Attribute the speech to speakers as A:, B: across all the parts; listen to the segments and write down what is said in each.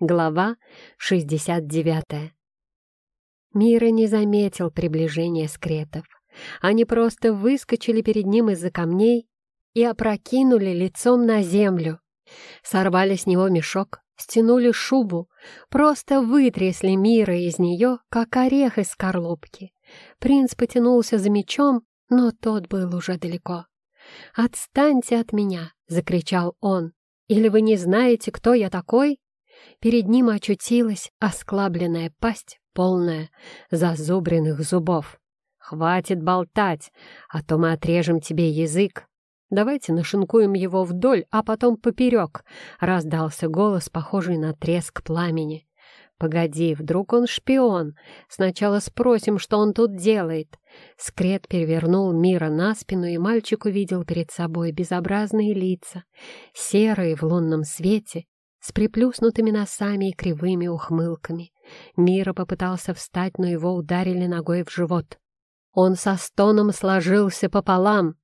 A: Глава 69 Мира не заметил приближения скретов. Они просто выскочили перед ним из-за камней и опрокинули лицом на землю. Сорвали с него мешок, стянули шубу, просто вытрясли Мира из нее, как орех из скорлупки. Принц потянулся за мечом, но тот был уже далеко. «Отстаньте от меня!» — закричал он. «Или вы не знаете, кто я такой?» Перед ним очутилась осклабленная пасть, полная зазубренных зубов. «Хватит болтать, а то мы отрежем тебе язык. Давайте нашинкуем его вдоль, а потом поперек», — раздался голос, похожий на треск пламени. «Погоди, вдруг он шпион? Сначала спросим, что он тут делает». Скрет перевернул Мира на спину, и мальчик увидел перед собой безобразные лица, серые в лунном свете, с приплюснутыми носами и кривыми ухмылками. Мира попытался встать, но его ударили ногой в живот. Он со стоном сложился пополам.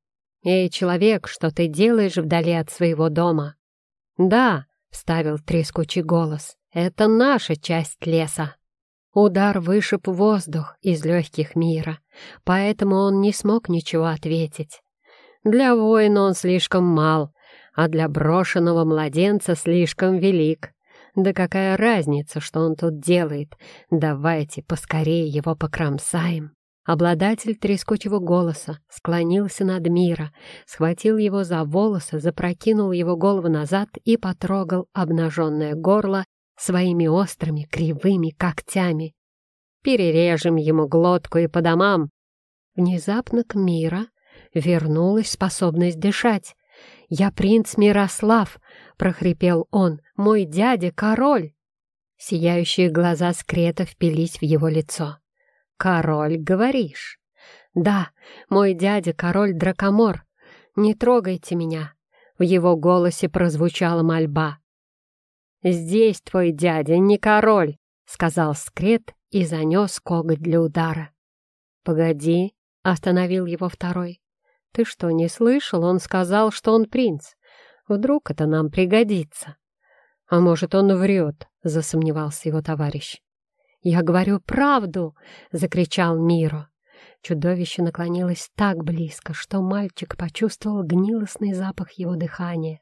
A: «Эй, человек, что ты делаешь вдали от своего дома?» «Да», — вставил трескучий голос, — «это наша часть леса». Удар вышиб воздух из легких мира, поэтому он не смог ничего ответить. Для воина он слишком мал, а для брошенного младенца слишком велик. Да какая разница, что он тут делает? Давайте поскорее его покромсаем. Обладатель трескучего голоса склонился над Мира, схватил его за волосы, запрокинул его голову назад и потрогал обнаженное горло своими острыми кривыми когтями. «Перережем ему глотку и по домам!» Внезапно к Мира вернулась способность дышать. «Я принц Мирослав!» — прохрипел он. «Мой дядя — король!» Сияющие глаза скрета впились в его лицо. «Король, говоришь?» «Да, мой дядя — король Дракомор. Не трогайте меня!» В его голосе прозвучала мольба. «Здесь твой дядя не король!» — сказал скрет и занес коготь для удара. «Погоди!» — остановил его второй. «Ты что, не слышал? Он сказал, что он принц. Вдруг это нам пригодится». «А может, он врет?» — засомневался его товарищ. «Я говорю правду!» — закричал Миро. Чудовище наклонилось так близко, что мальчик почувствовал гнилостный запах его дыхания.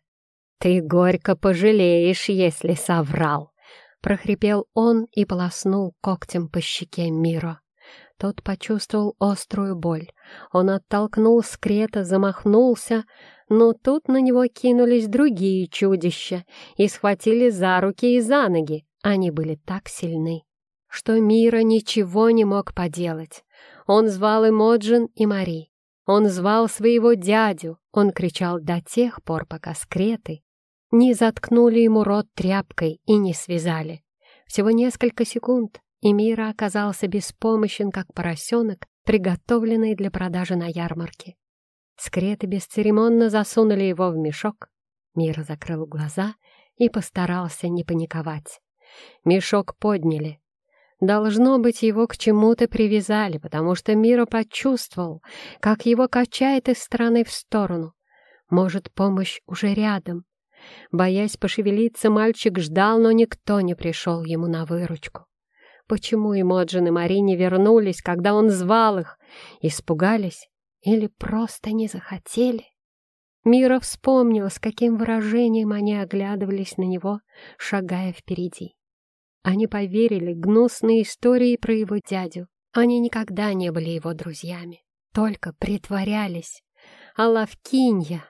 A: «Ты горько пожалеешь, если соврал!» — прохрипел он и полоснул когтем по щеке Миро. Тот почувствовал острую боль. Он оттолкнул скрета, замахнулся, но тут на него кинулись другие чудища и схватили за руки и за ноги. Они были так сильны, что Мира ничего не мог поделать. Он звал Эмоджин и Мари. Он звал своего дядю. Он кричал до тех пор, пока скреты не заткнули ему рот тряпкой и не связали. Всего несколько секунд, и Мира оказался беспомощен, как поросенок, приготовленный для продажи на ярмарке. Скреты бесцеремонно засунули его в мешок. Мира закрыл глаза и постарался не паниковать. Мешок подняли. Должно быть, его к чему-то привязали, потому что Мира почувствовал, как его качает из стороны в сторону. Может, помощь уже рядом. Боясь пошевелиться, мальчик ждал, но никто не пришел ему на выручку. Почему Эмоджин и Мари не вернулись, когда он звал их? Испугались или просто не захотели? Мира вспомнила, с каким выражением они оглядывались на него, шагая впереди. Они поверили гнусной истории про его дядю. Они никогда не были его друзьями, только притворялись. А Лавкинья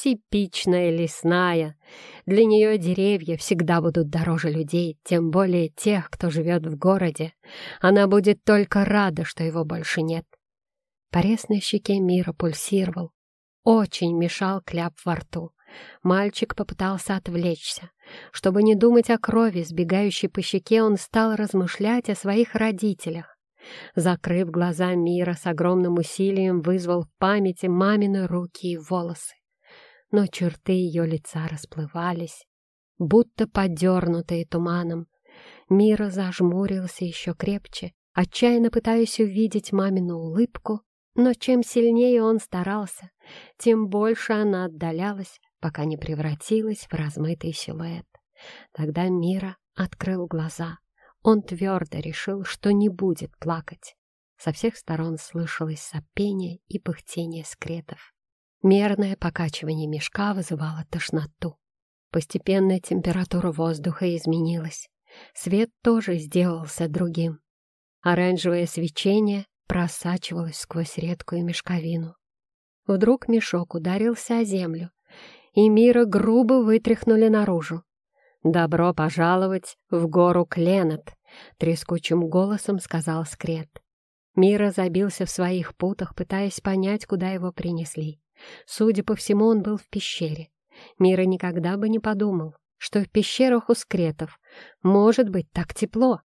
A: Типичная лесная. Для нее деревья всегда будут дороже людей, тем более тех, кто живет в городе. Она будет только рада, что его больше нет. Порез на щеке Мира пульсировал. Очень мешал кляп во рту. Мальчик попытался отвлечься. Чтобы не думать о крови, сбегающей по щеке, он стал размышлять о своих родителях. Закрыв глаза Мира, с огромным усилием вызвал в памяти мамины руки и волосы но черты ее лица расплывались, будто подернутые туманом. Мира зажмурился еще крепче, отчаянно пытаясь увидеть мамину улыбку, но чем сильнее он старался, тем больше она отдалялась, пока не превратилась в размытый силуэт. Тогда Мира открыл глаза. Он твердо решил, что не будет плакать. Со всех сторон слышалось сопение и пыхтение скретов. Мерное покачивание мешка вызывало тошноту. Постепенно температура воздуха изменилась. Свет тоже сделался другим. Оранжевое свечение просачивалось сквозь редкую мешковину. Вдруг мешок ударился о землю, и Мира грубо вытряхнули наружу. «Добро пожаловать в гору Кленот!» — трескучим голосом сказал Скрет. Мира забился в своих путах, пытаясь понять, куда его принесли. Судя по всему, он был в пещере. Мира никогда бы не подумал, что в пещерах у скретов может быть так тепло.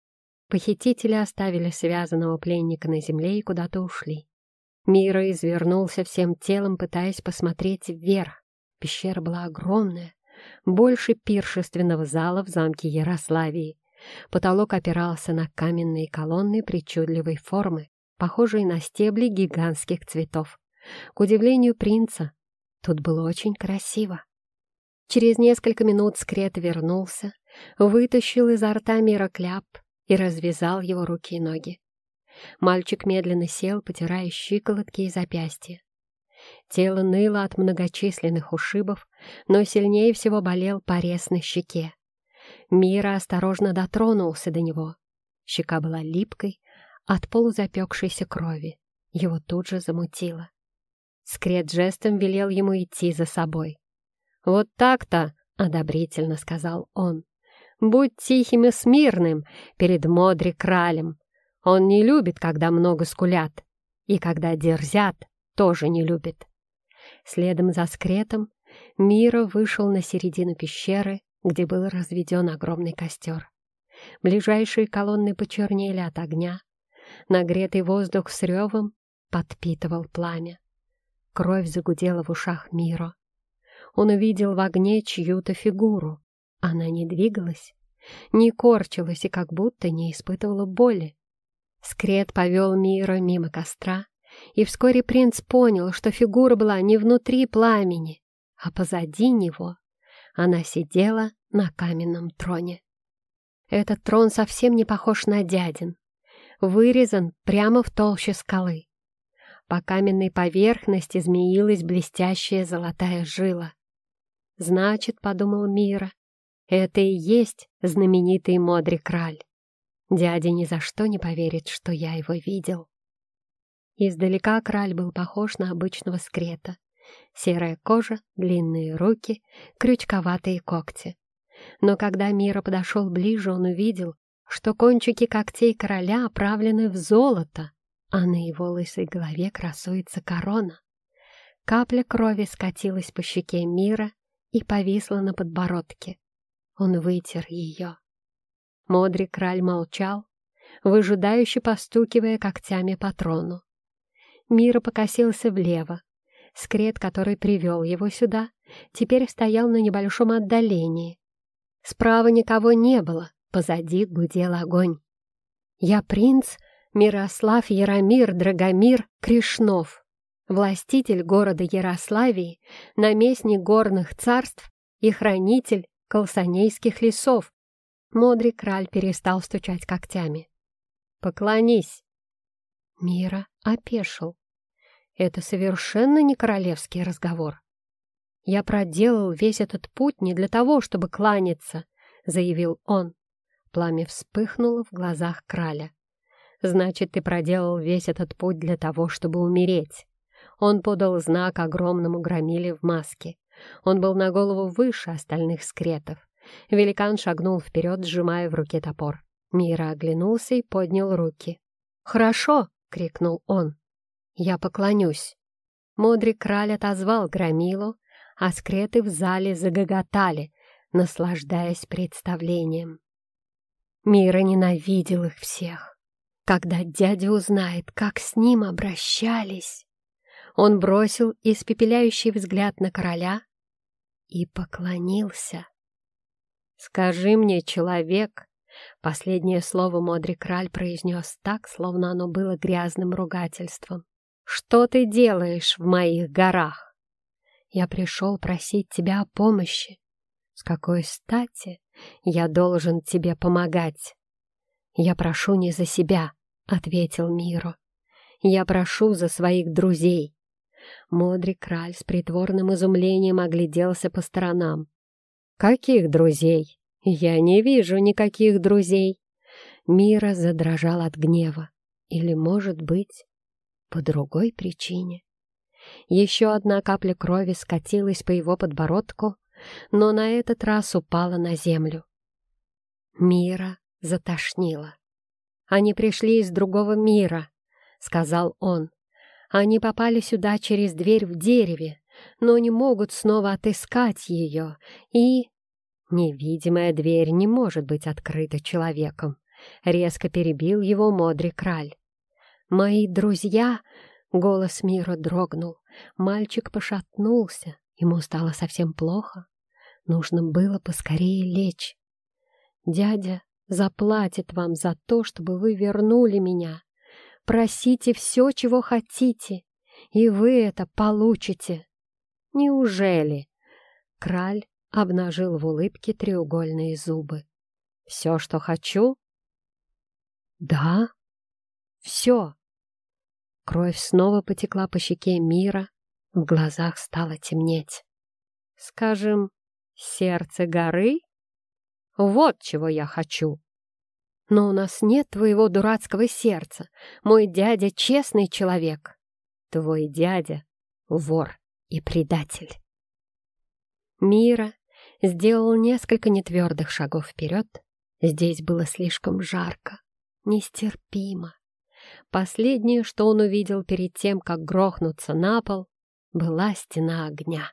A: Похитители оставили связанного пленника на земле и куда-то ушли. Мира извернулся всем телом, пытаясь посмотреть вверх. Пещера была огромная, больше пиршественного зала в замке Ярославии. Потолок опирался на каменные колонны причудливой формы, похожие на стебли гигантских цветов. К удивлению принца, тут было очень красиво. Через несколько минут скрет вернулся, вытащил изо рта мира кляп и развязал его руки и ноги. Мальчик медленно сел, потирая щиколотки и запястья. Тело ныло от многочисленных ушибов, но сильнее всего болел порез на щеке. Мира осторожно дотронулся до него. Щека была липкой от полузапекшейся крови. Его тут же замутило. Скрет жестом велел ему идти за собой. «Вот так-то!» — одобрительно сказал он. «Будь тихим и смирным перед Модри Кралем. Он не любит, когда много скулят, и когда дерзят, тоже не любит». Следом за скретом Мира вышел на середину пещеры, где был разведен огромный костер. Ближайшие колонны почернели от огня. Нагретый воздух с ревом подпитывал пламя. Кровь загудела в ушах Миро. Он увидел в огне чью-то фигуру. Она не двигалась, не корчилась и как будто не испытывала боли. Скрет повел Мира мимо костра, и вскоре принц понял, что фигура была не внутри пламени, а позади него. Она сидела на каменном троне. Этот трон совсем не похож на дядин, вырезан прямо в толще скалы. По каменной поверхности змеилась блестящая золотая жила. Значит, — подумал Мира, — это и есть знаменитый Модри Краль. Дядя ни за что не поверит, что я его видел. Издалека Краль был похож на обычного скрета. Серая кожа, длинные руки, крючковатые когти. Но когда Мира подошел ближе, он увидел, что кончики когтей короля оправлены в золото, а на его лысой голове красуется корона. Капля крови скатилась по щеке Мира и повисла на подбородке. Он вытер ее. Модрый краль молчал, выжидающе постукивая когтями по трону. Мира покосился влево. Скрет, который привел его сюда, теперь стоял на небольшом отдалении. Справа никого не было, позади гудел огонь. «Я принц Мирослав Яромир Драгомир Кришнов», властитель города Ярославии, наместник горных царств и хранитель колсанейских лесов. Мудрый краль перестал стучать когтями. «Поклонись!» Мира опешил. Это совершенно не королевский разговор. «Я проделал весь этот путь не для того, чтобы кланяться», — заявил он. Пламя вспыхнуло в глазах краля. «Значит, ты проделал весь этот путь для того, чтобы умереть. Он подал знак огромному громиле в маске. Он был на голову выше остальных скретов. Великан шагнул вперед, сжимая в руке топор. Мира оглянулся и поднял руки. «Хорошо!» — крикнул он. «Я поклонюсь!» Мудрый краль отозвал громилу, а скреты в зале загоготали, наслаждаясь представлением. Мира ненавидел их всех. Когда дядя узнает, как с ним обращались... Он бросил испепеляющий взгляд на короля и поклонился. «Скажи мне, человек!» Последнее слово Модри Краль произнес так, словно оно было грязным ругательством. «Что ты делаешь в моих горах?» «Я пришел просить тебя о помощи». «С какой стати?» Я должен тебе помогать. Я прошу не за себя, — ответил Миро. Я прошу за своих друзей. Модрик Краль с притворным изумлением огляделся по сторонам. «Каких друзей? Я не вижу никаких друзей!» Мира задрожал от гнева. Или, может быть, по другой причине. Еще одна капля крови скатилась по его подбородку, но на этот раз упала на землю. Мира затошнила. «Они пришли из другого мира», — сказал он. «Они попали сюда через дверь в дереве, но не могут снова отыскать ее, и...» «Невидимая дверь не может быть открыта человеком», — резко перебил его Модри Краль. «Мои друзья...» — голос Мира дрогнул. Мальчик пошатнулся. Ему стало совсем плохо. Нужно было поскорее лечь. «Дядя заплатит вам за то, чтобы вы вернули меня. Просите все, чего хотите, и вы это получите». «Неужели?» Краль обнажил в улыбке треугольные зубы. «Все, что хочу?» «Да, все». Кровь снова потекла по щеке Мира, в глазах стало темнеть. «Скажем, сердце горы? Вот чего я хочу!» «Но у нас нет твоего дурацкого сердца. Мой дядя — честный человек». «Твой дядя — вор и предатель». Мира сделал несколько нетвердых шагов вперед. Здесь было слишком жарко, нестерпимо. Последнее, что он увидел перед тем, как грохнуться на пол, была стена огня.